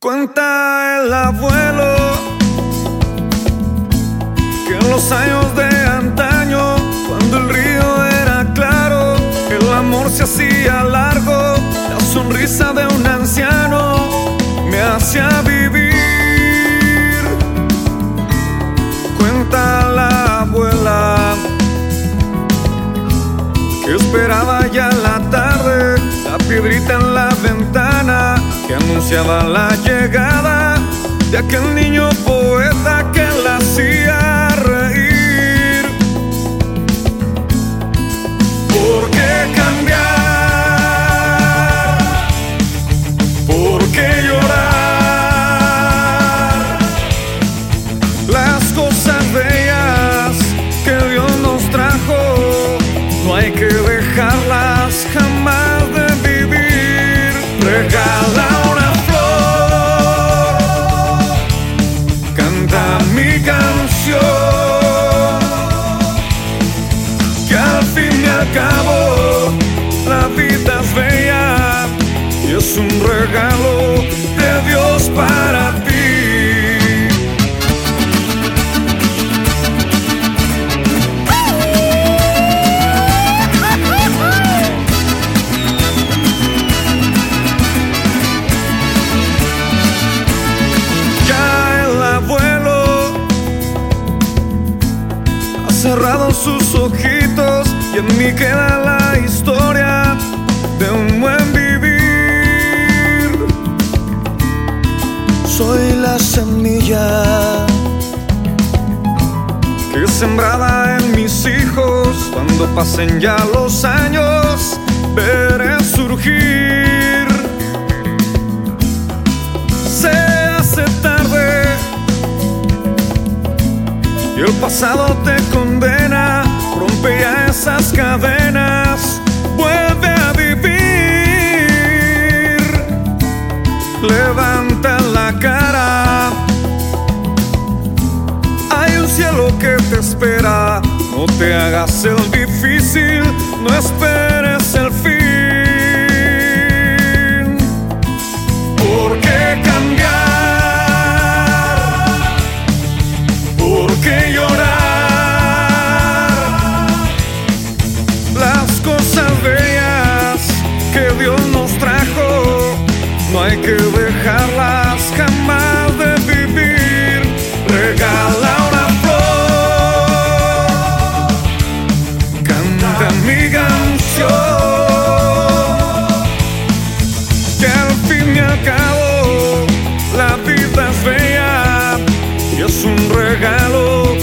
Cuenta el abuelo que en los años de antaño, cuando el río era claro, el amor se hacía largo, la sonrisa de un anciano me hacía vivir. Cuenta la abuela que esperaba ya la tarde, la piedrita en la ventana que anunciaba la llegada de aquel niño poeta que mi canción, que al fin y al ha cerrado sus ojitos y en mí queda la historia de un buen vivir. Soy la semilla que sembrada en mis hijos, cuando pasen ya los años, veré surgir. El pasado te condena. Rompe ya esas cadenas, vuelve a vivir. Levanta la cara. Hay un cielo que te espera. No te hagas el difícil, no esperes. que Dios nos trajo. No hay que dejarlas jamás de vivir. Regala una flor. Canta mi canción. Que al fin y al la vida es bella y es un regalo.